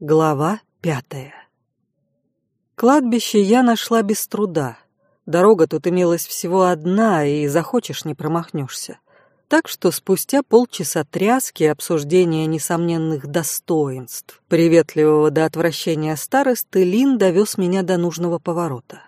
Глава пятая Кладбище я нашла без труда. Дорога тут имелась всего одна, и захочешь не промахнешься. Так что спустя полчаса тряски и обсуждения несомненных достоинств приветливого до отвращения старосты Лин довез меня до нужного поворота.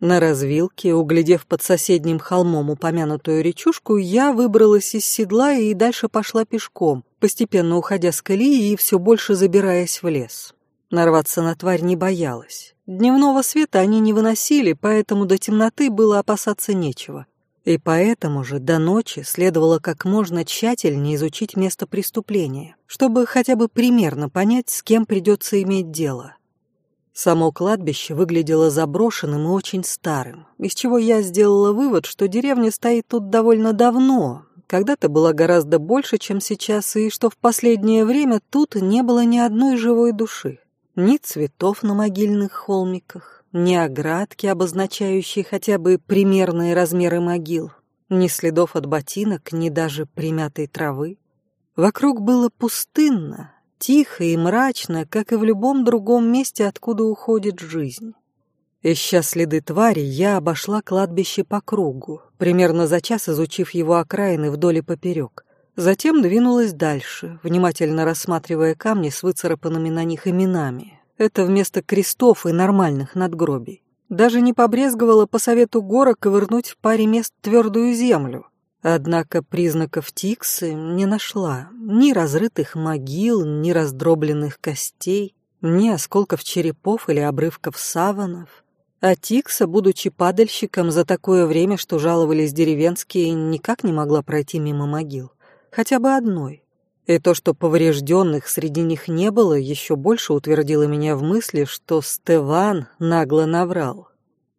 На развилке, углядев под соседним холмом упомянутую речушку, я выбралась из седла и дальше пошла пешком, постепенно уходя с колеи и все больше забираясь в лес. Нарваться на тварь не боялась. Дневного света они не выносили, поэтому до темноты было опасаться нечего. И поэтому же до ночи следовало как можно тщательнее изучить место преступления, чтобы хотя бы примерно понять, с кем придется иметь дело. Само кладбище выглядело заброшенным и очень старым, из чего я сделала вывод, что деревня стоит тут довольно давно, когда-то была гораздо больше, чем сейчас, и что в последнее время тут не было ни одной живой души. Ни цветов на могильных холмиках, ни оградки, обозначающие хотя бы примерные размеры могил, ни следов от ботинок, ни даже примятой травы. Вокруг было пустынно, Тихо и мрачно, как и в любом другом месте, откуда уходит жизнь. Ища следы твари, я обошла кладбище по кругу, примерно за час изучив его окраины вдоль и поперек. Затем двинулась дальше, внимательно рассматривая камни с выцарапанными на них именами. Это вместо крестов и нормальных надгробий. Даже не побрезговала по совету гора ковырнуть в паре мест твердую землю, Однако признаков Тиксы не нашла. Ни разрытых могил, ни раздробленных костей, ни осколков черепов или обрывков саванов. А Тикса, будучи падальщиком за такое время, что жаловались деревенские, никак не могла пройти мимо могил. Хотя бы одной. И то, что поврежденных среди них не было, еще больше утвердило меня в мысли, что Стеван нагло наврал.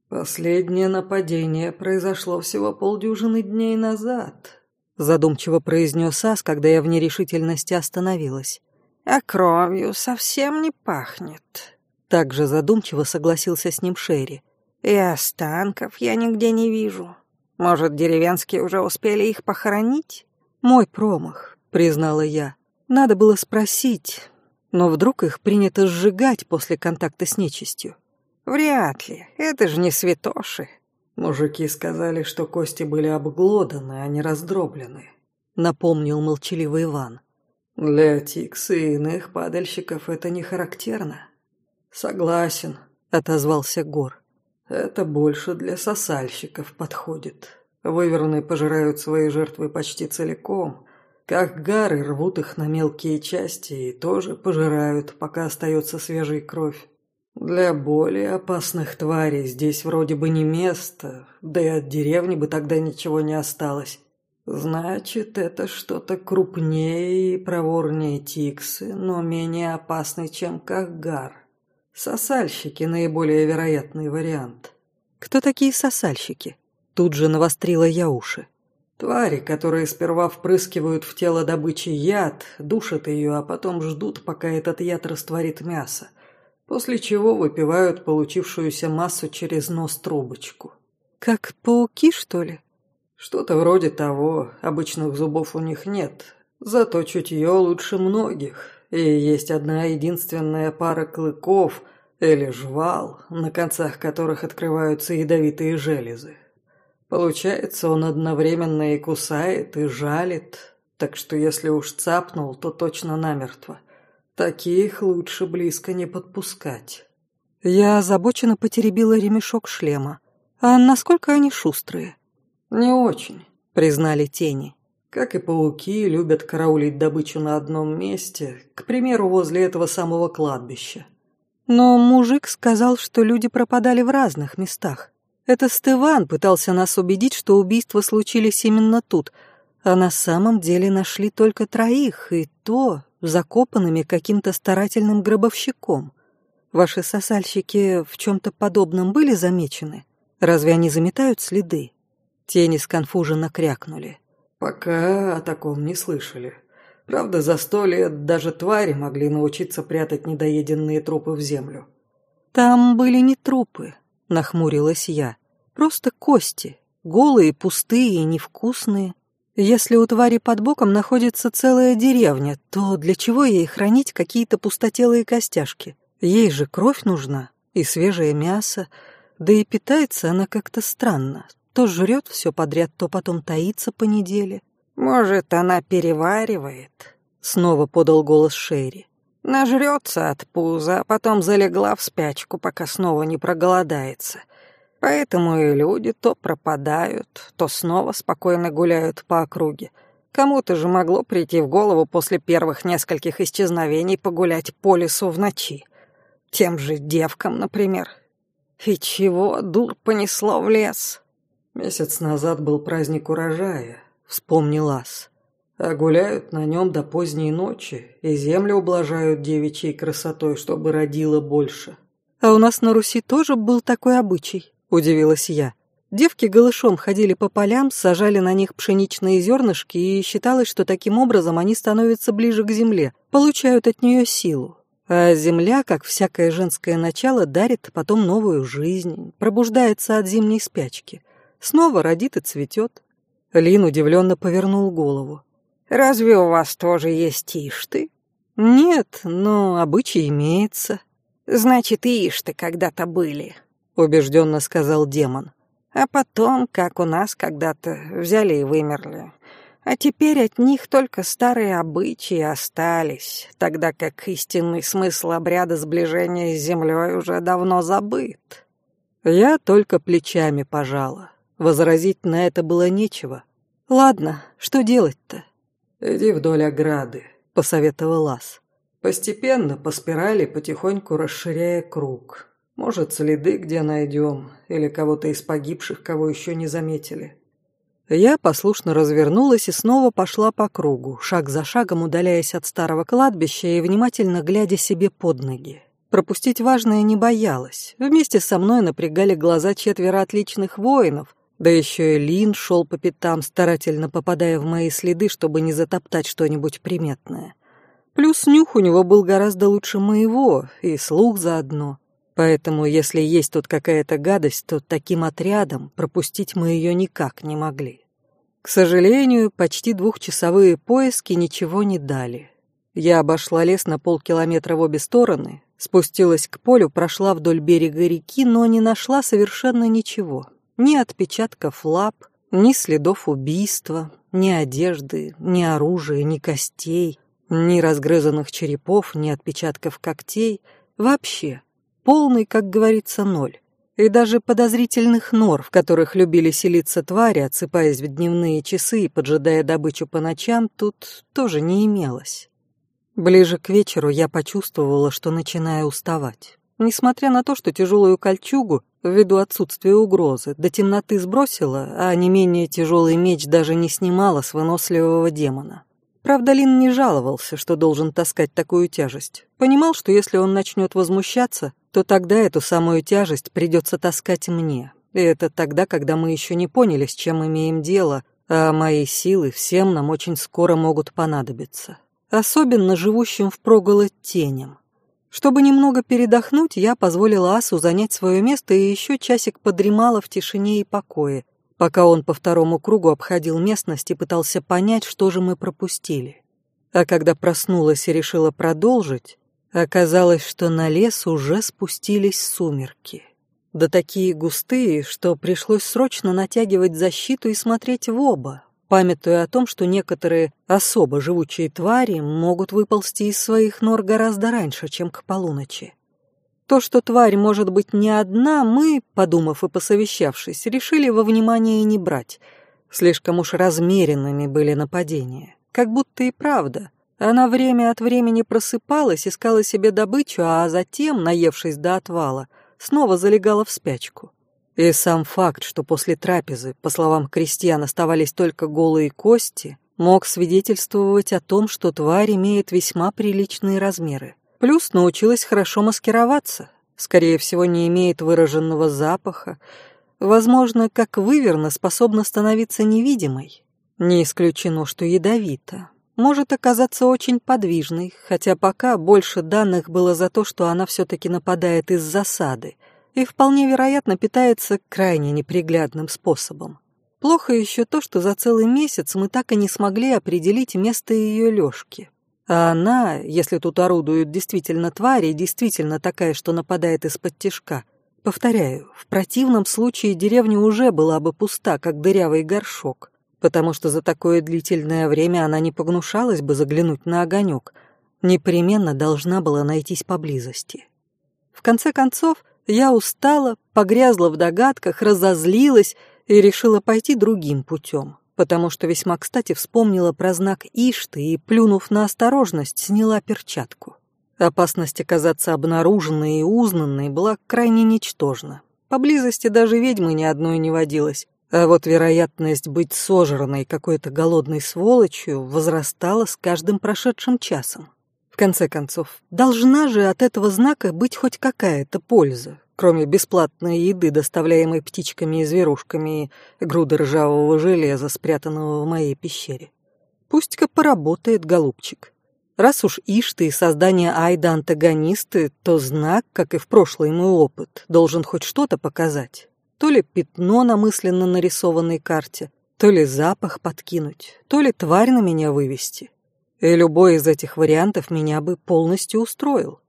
«Последнее нападение произошло всего полдюжины дней назад», задумчиво произнес Ас, когда я в нерешительности остановилась. «А кровью совсем не пахнет», также задумчиво согласился с ним Шерри. «И останков я нигде не вижу. Может, деревенские уже успели их похоронить?» «Мой промах», — признала я. «Надо было спросить, но вдруг их принято сжигать после контакта с нечистью?» Вряд ли. Это же не святоши. Мужики сказали, что кости были обглоданы, а не раздроблены. Напомнил молчаливый Иван. Для Тикс и иных падальщиков это не характерно. Согласен, отозвался Гор. Это больше для сосальщиков подходит. Выверны пожирают свои жертвы почти целиком, как гары рвут их на мелкие части и тоже пожирают, пока остается свежая кровь. Для более опасных тварей здесь вроде бы не место, да и от деревни бы тогда ничего не осталось. Значит, это что-то крупнее и проворнее Тиксы, но менее опасный, чем Кахгар. Сосальщики – наиболее вероятный вариант. Кто такие сосальщики? Тут же навострила я уши. Твари, которые сперва впрыскивают в тело добычи яд, душат ее, а потом ждут, пока этот яд растворит мясо после чего выпивают получившуюся массу через нос трубочку. «Как пауки, что ли?» «Что-то вроде того. Обычных зубов у них нет. Зато чутье лучше многих. И есть одна единственная пара клыков или жвал, на концах которых открываются ядовитые железы. Получается, он одновременно и кусает, и жалит, так что если уж цапнул, то точно намертво. Таких лучше близко не подпускать. Я озабоченно потеребила ремешок шлема. А насколько они шустрые? Не очень, признали тени. Как и пауки, любят караулить добычу на одном месте, к примеру, возле этого самого кладбища. Но мужик сказал, что люди пропадали в разных местах. Это Стыван пытался нас убедить, что убийства случились именно тут, а на самом деле нашли только троих, и то закопанными каким-то старательным гробовщиком. Ваши сосальщики в чем-то подобном были замечены? Разве они заметают следы?» Тени сконфуженно крякнули. «Пока о таком не слышали. Правда, за сто лет даже твари могли научиться прятать недоеденные трупы в землю». «Там были не трупы», — нахмурилась я. «Просто кости, голые, пустые и невкусные. Если у твари под боком находится целая деревня, то для чего ей хранить какие-то пустотелые костяшки? Ей же кровь нужна и свежее мясо, да и питается она как-то странно. То жрет все подряд, то потом таится по неделе. «Может, она переваривает?» — снова подал голос Шерри. «Нажрется от пуза, а потом залегла в спячку, пока снова не проголодается. Поэтому и люди то пропадают, то снова спокойно гуляют по округе. Кому-то же могло прийти в голову после первых нескольких исчезновений погулять по лесу в ночи. Тем же девкам, например. И чего дур понесло в лес? Месяц назад был праздник урожая, вспомнил Ас. А гуляют на нем до поздней ночи, и землю ублажают девичьей красотой, чтобы родило больше. А у нас на Руси тоже был такой обычай. — удивилась я. Девки голышом ходили по полям, сажали на них пшеничные зернышки, и считалось, что таким образом они становятся ближе к земле, получают от нее силу. А земля, как всякое женское начало, дарит потом новую жизнь, пробуждается от зимней спячки. Снова родит и цветет. Лин удивленно повернул голову. «Разве у вас тоже есть ишты?» «Нет, но обычай имеется». «Значит, и ишты когда-то были», убежденно сказал демон. А потом, как у нас когда-то, взяли и вымерли. А теперь от них только старые обычаи остались, тогда как истинный смысл обряда сближения с землей уже давно забыт. Я только плечами пожала. Возразить на это было нечего. Ладно, что делать-то? Иди вдоль ограды, посоветовал Ас. Постепенно, по спирали, потихоньку расширяя круг. Может, следы где найдем, или кого-то из погибших, кого еще не заметили. Я послушно развернулась и снова пошла по кругу, шаг за шагом удаляясь от старого кладбища и внимательно глядя себе под ноги. Пропустить важное не боялась. Вместе со мной напрягали глаза четверо отличных воинов, да еще и Лин шел по пятам, старательно попадая в мои следы, чтобы не затоптать что-нибудь приметное. Плюс нюх у него был гораздо лучше моего, и слух заодно. Поэтому, если есть тут какая-то гадость, то таким отрядом пропустить мы ее никак не могли. К сожалению, почти двухчасовые поиски ничего не дали. Я обошла лес на полкилометра в обе стороны, спустилась к полю, прошла вдоль берега реки, но не нашла совершенно ничего. Ни отпечатков лап, ни следов убийства, ни одежды, ни оружия, ни костей, ни разгрызанных черепов, ни отпечатков когтей. Вообще Полный, как говорится, ноль. И даже подозрительных нор, в которых любили селиться твари, отсыпаясь в дневные часы и поджидая добычу по ночам, тут тоже не имелось. Ближе к вечеру я почувствовала, что начинаю уставать. Несмотря на то, что тяжелую кольчугу, ввиду отсутствия угрозы, до темноты сбросила, а не менее тяжелый меч даже не снимала с выносливого демона. Правда, Лин не жаловался, что должен таскать такую тяжесть. Понимал, что если он начнет возмущаться, то тогда эту самую тяжесть придется таскать мне. И это тогда, когда мы еще не поняли, с чем имеем дело, а мои силы всем нам очень скоро могут понадобиться. Особенно живущим в проголодь теням. Чтобы немного передохнуть, я позволила Асу занять свое место и еще часик подремала в тишине и покое, пока он по второму кругу обходил местность и пытался понять, что же мы пропустили. А когда проснулась и решила продолжить, Оказалось, что на лес уже спустились сумерки. Да такие густые, что пришлось срочно натягивать защиту и смотреть в оба, памятуя о том, что некоторые особо живучие твари могут выползти из своих нор гораздо раньше, чем к полуночи. То, что тварь может быть не одна, мы, подумав и посовещавшись, решили во внимание не брать. Слишком уж размеренными были нападения. Как будто и правда — она время от времени просыпалась, искала себе добычу, а затем, наевшись до отвала, снова залегала в спячку. И сам факт, что после трапезы, по словам крестьян, оставались только голые кости, мог свидетельствовать о том, что тварь имеет весьма приличные размеры. Плюс научилась хорошо маскироваться, скорее всего, не имеет выраженного запаха, возможно, как выверно способна становиться невидимой. Не исключено, что ядовита может оказаться очень подвижной, хотя пока больше данных было за то, что она все-таки нападает из засады и вполне вероятно питается крайне неприглядным способом. Плохо еще то, что за целый месяц мы так и не смогли определить место ее лёжки. А она, если тут орудуют действительно твари, действительно такая, что нападает из-под тишка. Повторяю, в противном случае деревня уже была бы пуста, как дырявый горшок, потому что за такое длительное время она не погнушалась бы заглянуть на огонек, непременно должна была найтись поблизости. В конце концов, я устала, погрязла в догадках, разозлилась и решила пойти другим путем потому что весьма кстати вспомнила про знак Ишты и, плюнув на осторожность, сняла перчатку. Опасность оказаться обнаруженной и узнанной была крайне ничтожна. Поблизости даже ведьмы ни одной не водилось, а вот вероятность быть сожранной какой-то голодной сволочью возрастала с каждым прошедшим часом. В конце концов, должна же от этого знака быть хоть какая-то польза, кроме бесплатной еды, доставляемой птичками и зверушками, и груды ржавого железа, спрятанного в моей пещере. Пусть-ка поработает, голубчик. Раз уж Ишты и создание Айда антагонисты, то знак, как и в прошлый мой опыт, должен хоть что-то показать. То ли пятно на мысленно нарисованной карте, то ли запах подкинуть, то ли тварь на меня вывести. И любой из этих вариантов меня бы полностью устроил.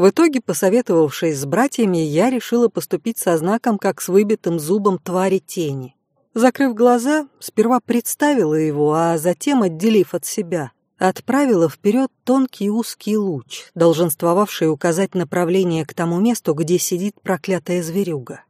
В итоге, посоветовавшись с братьями, я решила поступить со знаком, как с выбитым зубом твари тени. Закрыв глаза, сперва представила его, а затем, отделив от себя, отправила вперед тонкий узкий луч, долженствовавший указать направление к тому месту, где сидит проклятая зверюга.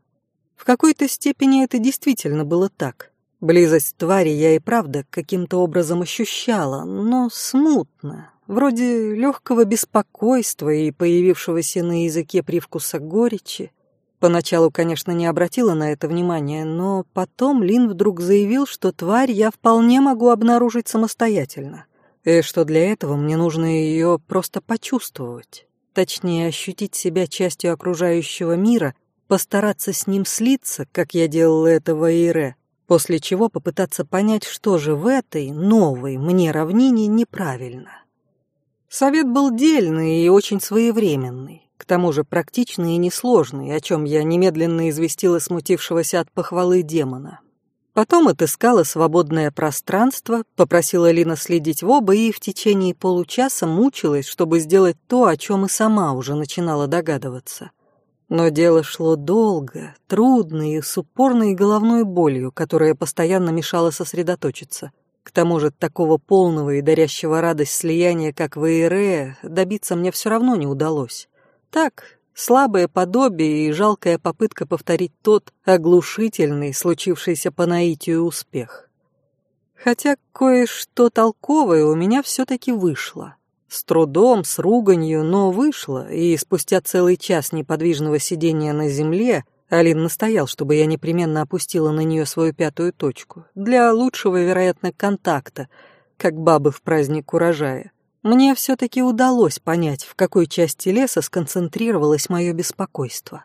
В какой-то степени это действительно было так. Близость твари я и правда каким-то образом ощущала, но смутно, вроде легкого беспокойства и появившегося на языке привкуса горечи. Поначалу, конечно, не обратила на это внимания, но потом Лин вдруг заявил, что тварь я вполне могу обнаружить самостоятельно, и что для этого мне нужно ее просто почувствовать, точнее ощутить себя частью окружающего мира, постараться с ним слиться, как я делала это в Аире, после чего попытаться понять, что же в этой новой мне равнине неправильно. Совет был дельный и очень своевременный, к тому же практичный и несложный, о чем я немедленно известила смутившегося от похвалы демона. Потом отыскала свободное пространство, попросила Лина следить в оба и в течение получаса мучилась, чтобы сделать то, о чем и сама уже начинала догадываться. Но дело шло долго, трудно и с упорной головной болью, которая постоянно мешала сосредоточиться. К тому же такого полного и дарящего радость слияния, как в Эйре, добиться мне все равно не удалось. Так, слабое подобие и жалкая попытка повторить тот оглушительный, случившийся по наитию успех. Хотя кое-что толковое у меня все-таки вышло. С трудом, с руганью, но вышло, и спустя целый час неподвижного сидения на земле Алин настоял, чтобы я непременно опустила на нее свою пятую точку. Для лучшего, вероятно, контакта, как бабы в праздник урожая. Мне все-таки удалось понять, в какой части леса сконцентрировалось мое беспокойство.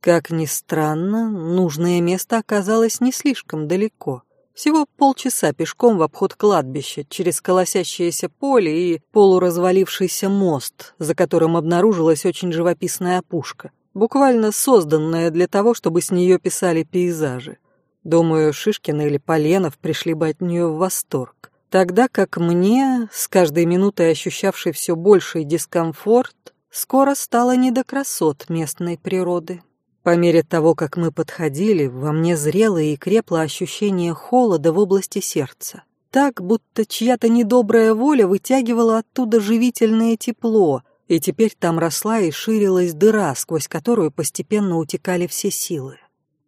Как ни странно, нужное место оказалось не слишком далеко. Всего полчаса пешком в обход кладбища, через колосящееся поле и полуразвалившийся мост, за которым обнаружилась очень живописная опушка буквально созданная для того, чтобы с нее писали пейзажи. Думаю, Шишкин или Поленов пришли бы от нее в восторг. Тогда как мне, с каждой минутой ощущавшей все больший дискомфорт, скоро стало не до красот местной природы. По мере того, как мы подходили, во мне зрело и крепло ощущение холода в области сердца. Так, будто чья-то недобрая воля вытягивала оттуда живительное тепло, и теперь там росла и ширилась дыра, сквозь которую постепенно утекали все силы.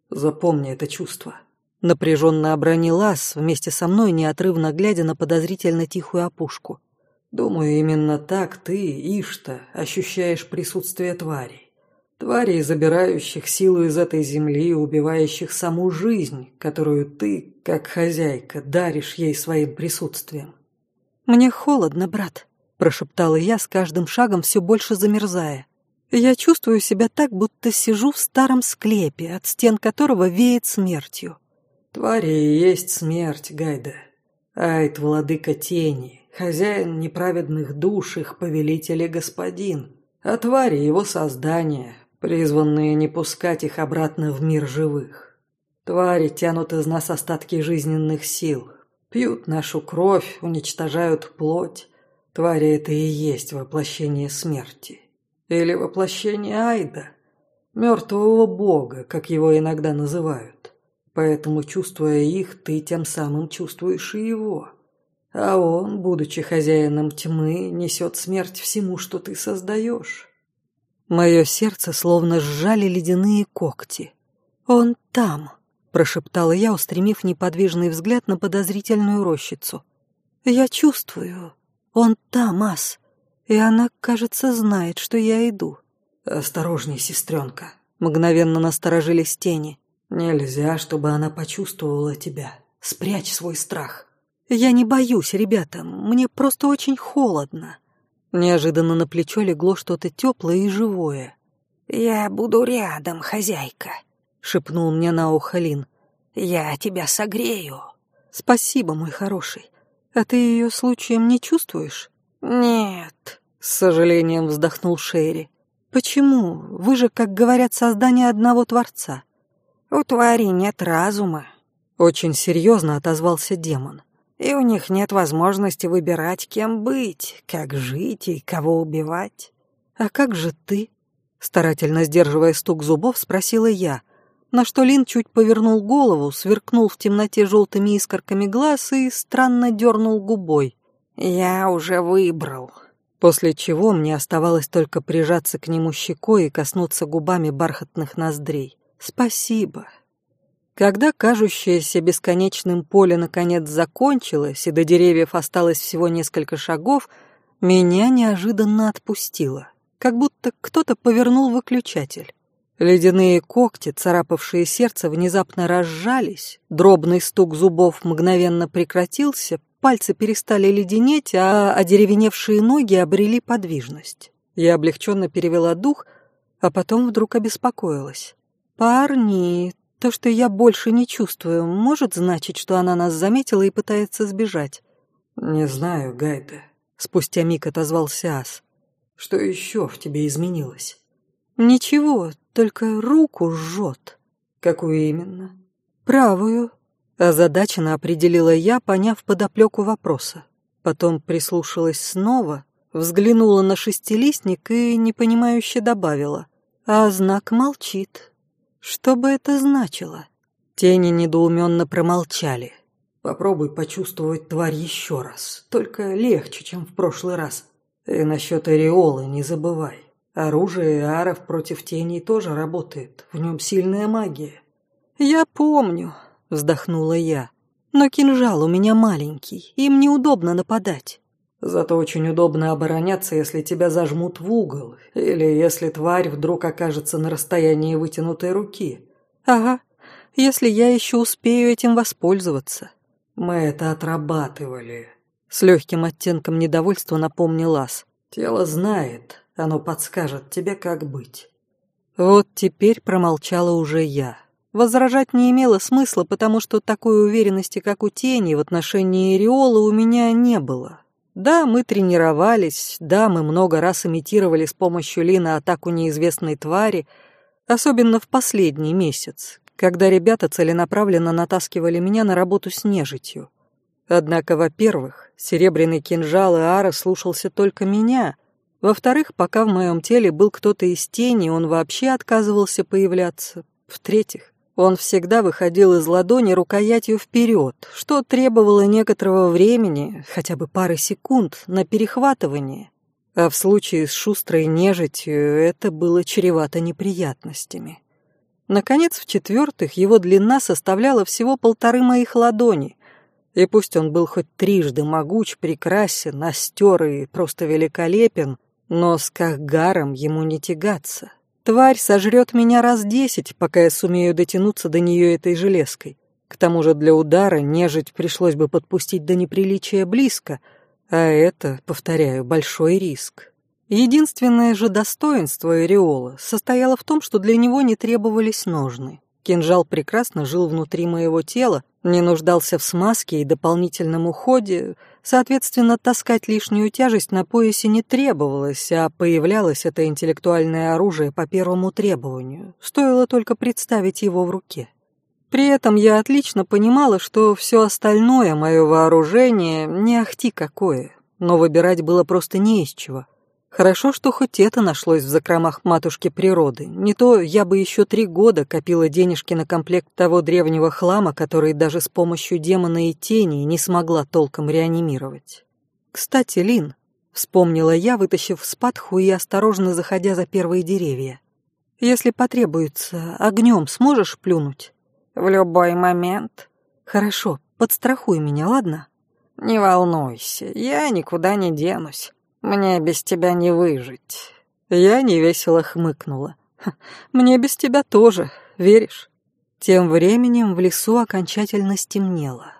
«Запомни это чувство», — напряженно обронил Ас, вместе со мной неотрывно глядя на подозрительно тихую опушку. «Думаю, именно так ты, Ишта, ощущаешь присутствие тварей. Тварей, забирающих силу из этой земли и убивающих саму жизнь, которую ты, как хозяйка, даришь ей своим присутствием». «Мне холодно, брат», прошептала я, с каждым шагом все больше замерзая. Я чувствую себя так, будто сижу в старом склепе, от стен которого веет смертью. Твари и есть смерть, Гайда. Айт, владыка тени, хозяин неправедных душ, их повелитель и господин. А твари его создания, призванные не пускать их обратно в мир живых. Твари тянут из нас остатки жизненных сил, пьют нашу кровь, уничтожают плоть. Твари это и есть воплощение смерти. Или воплощение Айда, мертвого бога, как его иногда называют. Поэтому, чувствуя их, ты тем самым чувствуешь и его. А он, будучи хозяином тьмы, несет смерть всему, что ты создаешь. Мое сердце словно сжали ледяные когти. «Он там», — прошептала я, устремив неподвижный взгляд на подозрительную рощицу. «Я чувствую. Он там, Ас. И она, кажется, знает, что я иду». «Осторожней, сестренка», — мгновенно насторожились тени. «Нельзя, чтобы она почувствовала тебя. Спрячь свой страх». «Я не боюсь, ребята. Мне просто очень холодно». Неожиданно на плечо легло что-то теплое и живое. «Я буду рядом, хозяйка», — шепнул мне на ухо Лин. «Я тебя согрею». «Спасибо, мой хороший. А ты ее случаем не чувствуешь?» «Нет», — с сожалением вздохнул Шерри. «Почему? Вы же, как говорят, создание одного Творца». «У твари нет разума», — очень серьезно отозвался демон и у них нет возможности выбирать, кем быть, как жить и кого убивать. «А как же ты?» Старательно сдерживая стук зубов, спросила я, на что Лин чуть повернул голову, сверкнул в темноте желтыми искорками глаз и странно дернул губой. «Я уже выбрал». После чего мне оставалось только прижаться к нему щекой и коснуться губами бархатных ноздрей. «Спасибо». Когда кажущееся бесконечным поле наконец закончилось, и до деревьев осталось всего несколько шагов, меня неожиданно отпустило, как будто кто-то повернул выключатель. Ледяные когти, царапавшие сердце, внезапно разжались, дробный стук зубов мгновенно прекратился, пальцы перестали леденеть, а одеревеневшие ноги обрели подвижность. Я облегченно перевела дух, а потом вдруг обеспокоилась. «Парни, то, что я больше не чувствую, может значить, что она нас заметила и пытается сбежать? Не знаю, Гайда. Спустя миг отозвался Ас. Что еще в тебе изменилось? Ничего, только руку жжет. Какую именно? Правую. Озадаченно определила я, поняв подоплеку вопроса. Потом прислушалась снова, взглянула на шестилистник и непонимающе добавила. А знак молчит. Что бы это значило? Тени недоуменно промолчали. Попробуй почувствовать тварь еще раз, только легче, чем в прошлый раз. И насчет ореолы не забывай. Оружие аров против теней тоже работает, в нем сильная магия. «Я помню», — вздохнула я. «Но кинжал у меня маленький, им неудобно нападать». Зато очень удобно обороняться, если тебя зажмут в угол, или если тварь вдруг окажется на расстоянии вытянутой руки. Ага, если я еще успею этим воспользоваться. Мы это отрабатывали. С легким оттенком недовольства напомнил Ас. Тело знает, оно подскажет тебе, как быть. Вот теперь промолчала уже я. Возражать не имело смысла, потому что такой уверенности, как у тени, в отношении Риола у меня не было. Да, мы тренировались, да, мы много раз имитировали с помощью Лина атаку неизвестной твари, особенно в последний месяц, когда ребята целенаправленно натаскивали меня на работу с нежитью. Однако, во-первых, серебряный кинжал Иара слушался только меня. Во-вторых, пока в моем теле был кто-то из тени, он вообще отказывался появляться. В-третьих, он всегда выходил из ладони рукоятью вперед, что требовало некоторого времени, хотя бы пары секунд, на перехватывание. А в случае с шустрой нежитью это было чревато неприятностями. Наконец, в-четвертых, его длина составляла всего полторы моих ладони, и пусть он был хоть трижды могуч, прекрасен, остер и просто великолепен, но с Кахгаром ему не тягаться. Тварь сожрет меня раз десять, пока я сумею дотянуться до нее этой железкой. К тому же для удара нежить пришлось бы подпустить до неприличия близко, а это, повторяю, большой риск. Единственное же достоинство Эриола состояло в том, что для него не требовались ножны. Кинжал прекрасно жил внутри моего тела, не нуждался в смазке и дополнительном уходе, соответственно, таскать лишнюю тяжесть на поясе не требовалось, а появлялось это интеллектуальное оружие по первому требованию, стоило только представить его в руке. При этом я отлично понимала, что все остальное мое вооружение не ахти какое, но выбирать было просто не из чего. Хорошо, что хоть это нашлось в закромах матушки природы. Не то я бы еще три года копила денежки на комплект того древнего хлама, который даже с помощью демона и тени не смогла толком реанимировать. Кстати, Лин, вспомнила я, вытащив спадху и осторожно заходя за первые деревья. Если потребуется, огнем сможешь плюнуть? В любой момент. Хорошо, подстрахуй меня, ладно? Не волнуйся, я никуда не денусь. Мне без тебя не выжить. Я невесело хмыкнула. Мне без тебя тоже, веришь? Тем временем в лесу окончательно стемнело.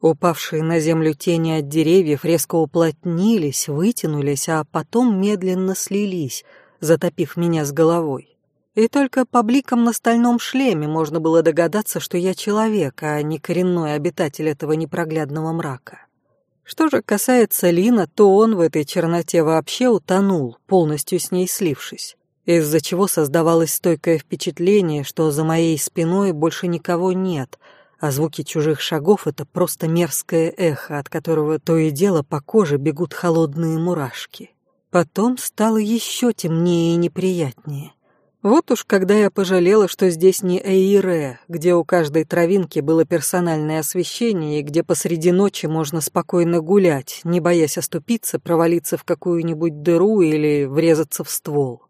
Упавшие на землю тени от деревьев резко уплотнились, вытянулись, а потом медленно слились, затопив меня с головой. И только по бликам на стальном шлеме можно было догадаться, что я человек, а не коренной обитатель этого непроглядного мрака. Что же касается Лина, то он в этой черноте вообще утонул, полностью с ней слившись, из-за чего создавалось стойкое впечатление, что за моей спиной больше никого нет, а звуки чужих шагов — это просто мерзкое эхо, от которого то и дело по коже бегут холодные мурашки. Потом стало еще темнее и неприятнее. Вот уж когда я пожалела, что здесь не Эйре, где у каждой травинки было персональное освещение и где посреди ночи можно спокойно гулять, не боясь оступиться, провалиться в какую-нибудь дыру или врезаться в ствол.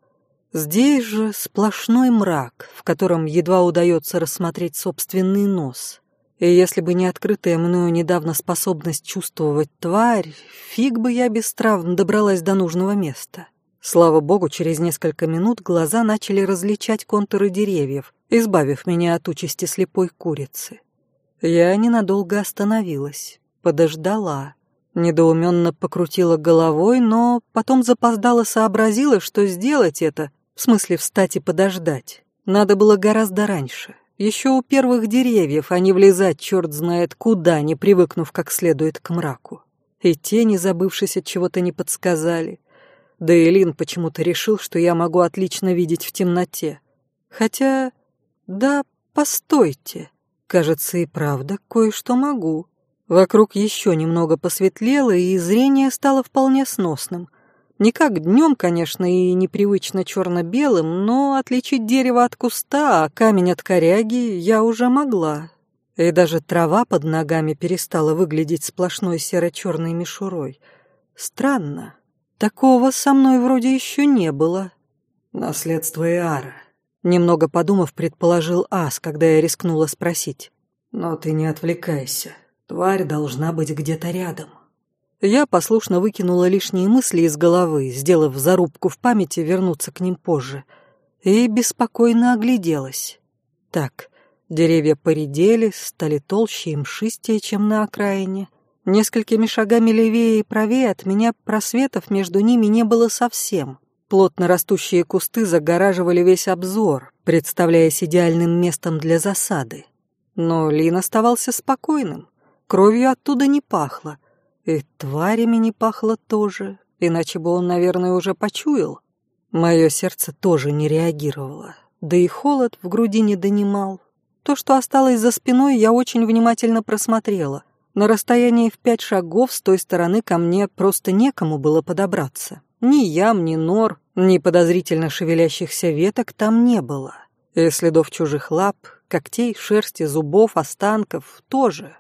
Здесь же сплошной мрак, в котором едва удается рассмотреть собственный нос. И если бы не открытая мною недавно способность чувствовать тварь, фиг бы я без травм добралась до нужного места. Слава богу, через несколько минут глаза начали различать контуры деревьев, избавив меня от участи слепой курицы. Я ненадолго остановилась, подождала, недоуменно покрутила головой, но потом запоздала сообразила, что сделать это, в смысле встать и подождать, надо было гораздо раньше, еще у первых деревьев, а не влезать черт знает куда, не привыкнув как следует к мраку. И тени, забывшись от чего-то, не подсказали, да и Лин почему-то решил, что я могу отлично видеть в темноте. Хотя... Да, постойте. Кажется, и правда кое-что могу. Вокруг еще немного посветлело, и зрение стало вполне сносным. Не как днем, конечно, и непривычно черно-белым, но отличить дерево от куста, а камень от коряги я уже могла. И даже трава под ногами перестала выглядеть сплошной серо-черной мишурой. Странно. Такого со мной вроде еще не было. Наследство Иара. Немного подумав, предположил Ас, когда я рискнула спросить. Но ты не отвлекайся. Тварь должна быть где-то рядом. Я послушно выкинула лишние мысли из головы, сделав зарубку в памяти вернуться к ним позже, и беспокойно огляделась. Так, деревья поредели, стали толще и мшистее, чем на окраине. Несколькими шагами левее и правее от меня просветов между ними не было совсем. Плотно растущие кусты загораживали весь обзор, представляясь идеальным местом для засады. Но Лин оставался спокойным. Кровью оттуда не пахло. И тварями не пахло тоже, иначе бы он, наверное, уже почуял. Мое сердце тоже не реагировало. Да и холод в груди не донимал. То, что осталось за спиной, я очень внимательно просмотрела — на расстоянии в пять шагов с той стороны ко мне просто некому было подобраться. Ни ям, ни нор, ни подозрительно шевелящихся веток там не было. И следов чужих лап, когтей, шерсти, зубов, останков тоже.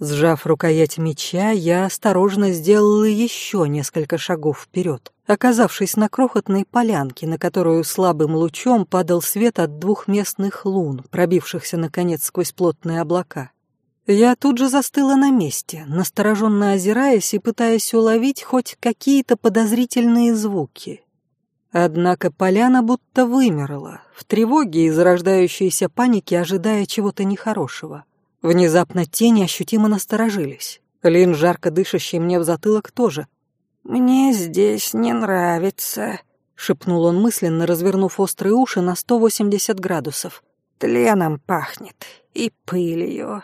Сжав рукоять меча, я осторожно сделала еще несколько шагов вперед, оказавшись на крохотной полянке, на которую слабым лучом падал свет от двух местных лун, пробившихся, наконец, сквозь плотные облака. Я тут же застыла на месте, настороженно озираясь и пытаясь уловить хоть какие-то подозрительные звуки. Однако поляна будто вымерла, в тревоге и зарождающейся панике, ожидая чего-то нехорошего. Внезапно тени ощутимо насторожились. Лин, жарко дышащий мне в затылок, тоже. «Мне здесь не нравится», — шепнул он мысленно, развернув острые уши на 180 градусов. «Тленом пахнет и пылью».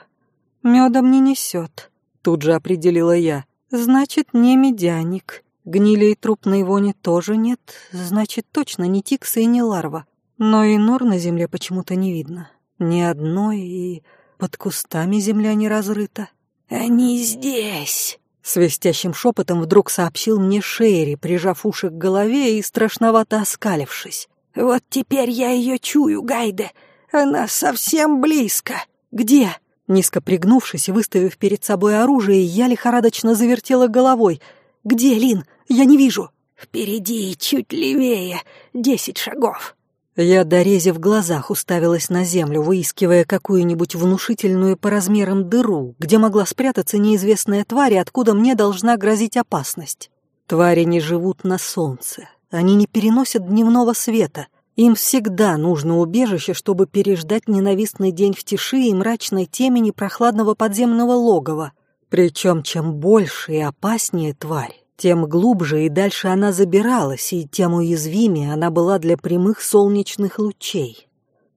Медом не несет, тут же определила я. Значит, не медяник. Гнили и трупной вони тоже нет, значит, точно не тикса и не ларва. Но и нор на земле почему-то не видно. Ни одной и... под кустами земля не разрыта. «Они здесь!» Свистящим шепотом вдруг сообщил мне Шерри, прижав уши к голове и страшновато оскалившись. «Вот теперь я ее чую, Гайде. Она совсем близко. Где?» Низко пригнувшись и выставив перед собой оружие, я лихорадочно завертела головой. «Где, Лин? Я не вижу». «Впереди, чуть левее, десять шагов». Я, дорезив глазах, уставилась на землю, выискивая какую-нибудь внушительную по размерам дыру, где могла спрятаться неизвестная тварь, откуда мне должна грозить опасность. Твари не живут на солнце, они не переносят дневного света. Им всегда нужно убежище, чтобы переждать ненавистный день в тиши и мрачной темени прохладного подземного логова. Причем чем больше и опаснее тварь, тем глубже и дальше она забиралась, и тем уязвимее она была для прямых солнечных лучей.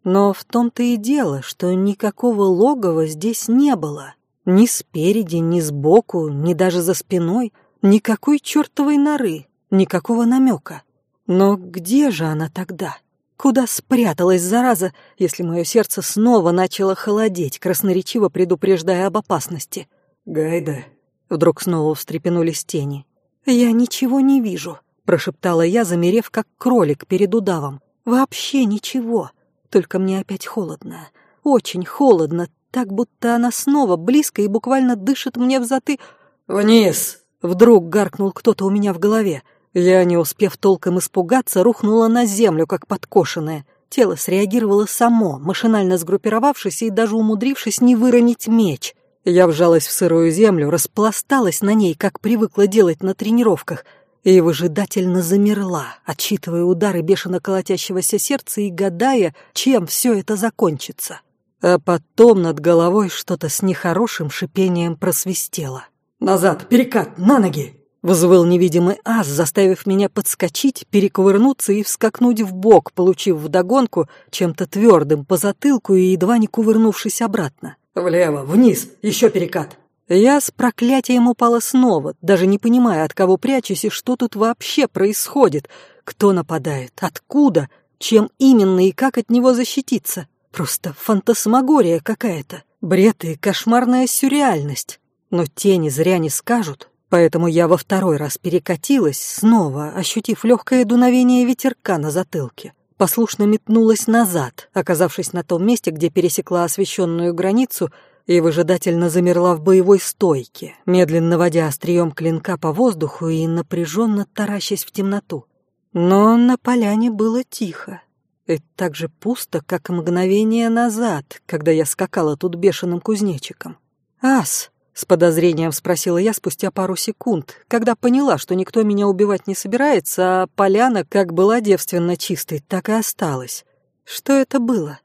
Но в том-то и дело, что никакого логова здесь не было. Ни спереди, ни сбоку, ни даже за спиной. Никакой чертовой норы, никакого намека. Но где же она тогда? Куда спряталась, зараза, если мое сердце снова начало холодеть, красноречиво предупреждая об опасности? «Гайда!» Вдруг снова встрепенулись тени. «Я ничего не вижу», — прошептала я, замерев как кролик перед удавом. «Вообще ничего. Только мне опять холодно. Очень холодно, так будто она снова близко и буквально дышит мне в заты...» «Вниз!» — вдруг гаркнул кто-то у меня в голове. Я, не успев толком испугаться, рухнула на землю, как подкошенная. Тело среагировало само, машинально сгруппировавшись и даже умудрившись не выронить меч — я вжалась в сырую землю, распласталась на ней, как привыкла делать на тренировках, и выжидательно замерла, отчитывая удары бешено колотящегося сердца и гадая, чем все это закончится. А потом над головой что-то с нехорошим шипением просвистело. «Назад, перекат, на ноги!» Взвыл невидимый ас, заставив меня подскочить, перекувырнуться и вскакнуть в бок, получив вдогонку чем-то твердым по затылку и едва не кувырнувшись обратно. «Влево, вниз, еще перекат!» Я с проклятием упала снова, даже не понимая, от кого прячусь и что тут вообще происходит, кто нападает, откуда, чем именно и как от него защититься. Просто фантасмагория какая-то, бред и кошмарная сюрреальность. Но тени зря не скажут, поэтому я во второй раз перекатилась, снова ощутив легкое дуновение ветерка на затылке послушно метнулась назад, оказавшись на том месте, где пересекла освещенную границу и выжидательно замерла в боевой стойке, медленно водя острием клинка по воздуху и напряженно таращась в темноту. Но на поляне было тихо. И так же пусто, как мгновение назад, когда я скакала тут бешеным кузнечиком. «Ас!» С подозрением спросила я спустя пару секунд, когда поняла, что никто меня убивать не собирается, а поляна как была девственно чистой, так и осталась. Что это было?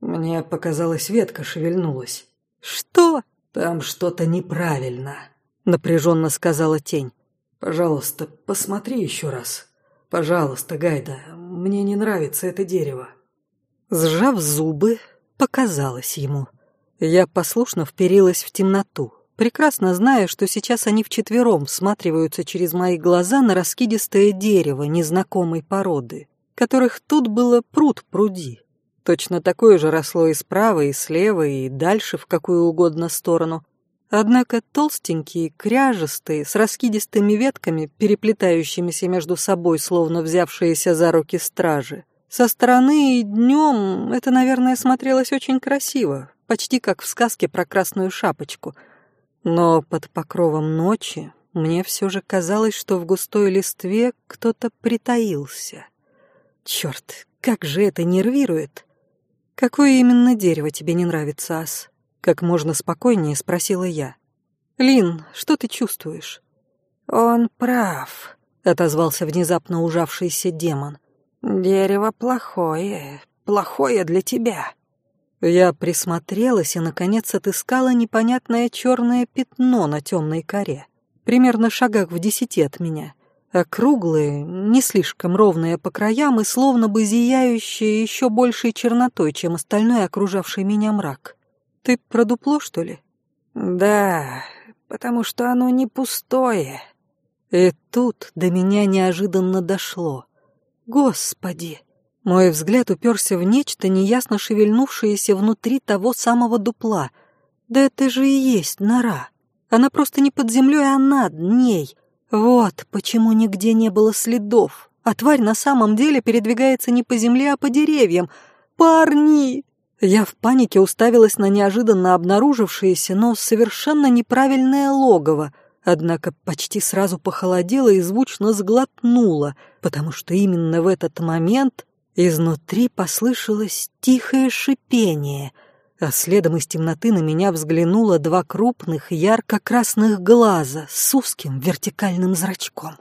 Мне показалось, ветка шевельнулась. Что? Там что-то неправильно, напряженно сказала тень. Пожалуйста, посмотри еще раз. Пожалуйста, Гайда, мне не нравится это дерево. Сжав зубы, показалось ему. Я послушно вперилась в темноту прекрасно зная, что сейчас они вчетвером всматриваются через мои глаза на раскидистое дерево незнакомой породы, которых тут было пруд пруди. Точно такое же росло и справа, и слева, и дальше в какую угодно сторону. Однако толстенькие, кряжестые, с раскидистыми ветками, переплетающимися между собой, словно взявшиеся за руки стражи. Со стороны и днем это, наверное, смотрелось очень красиво, почти как в сказке про красную шапочку — но под покровом ночи мне все же казалось, что в густой листве кто-то притаился. Черт, как же это нервирует! Какое именно дерево тебе не нравится, Ас? Как можно спокойнее спросила я. Лин, что ты чувствуешь? Он прав, отозвался внезапно ужавшийся демон. Дерево плохое, плохое для тебя. Я присмотрелась и, наконец, отыскала непонятное черное пятно на темной коре, примерно шагах в десяти от меня, округлые, не слишком ровные по краям и словно бы зияющие еще большей чернотой, чем остальной окружавший меня мрак. Ты про дупло, что ли? Да, потому что оно не пустое. И тут до меня неожиданно дошло. Господи! Мой взгляд уперся в нечто, неясно шевельнувшееся внутри того самого дупла, Да это же и есть нора. Она просто не под землей, а над ней. Вот почему нигде не было следов. А тварь на самом деле передвигается не по земле, а по деревьям. Парни! Я в панике уставилась на неожиданно обнаружившееся, но совершенно неправильное логово, однако почти сразу похолодела и звучно сглотнула, потому что именно в этот момент изнутри послышалось тихое шипение — а следом из темноты на меня взглянуло два крупных ярко-красных глаза с узким вертикальным зрачком.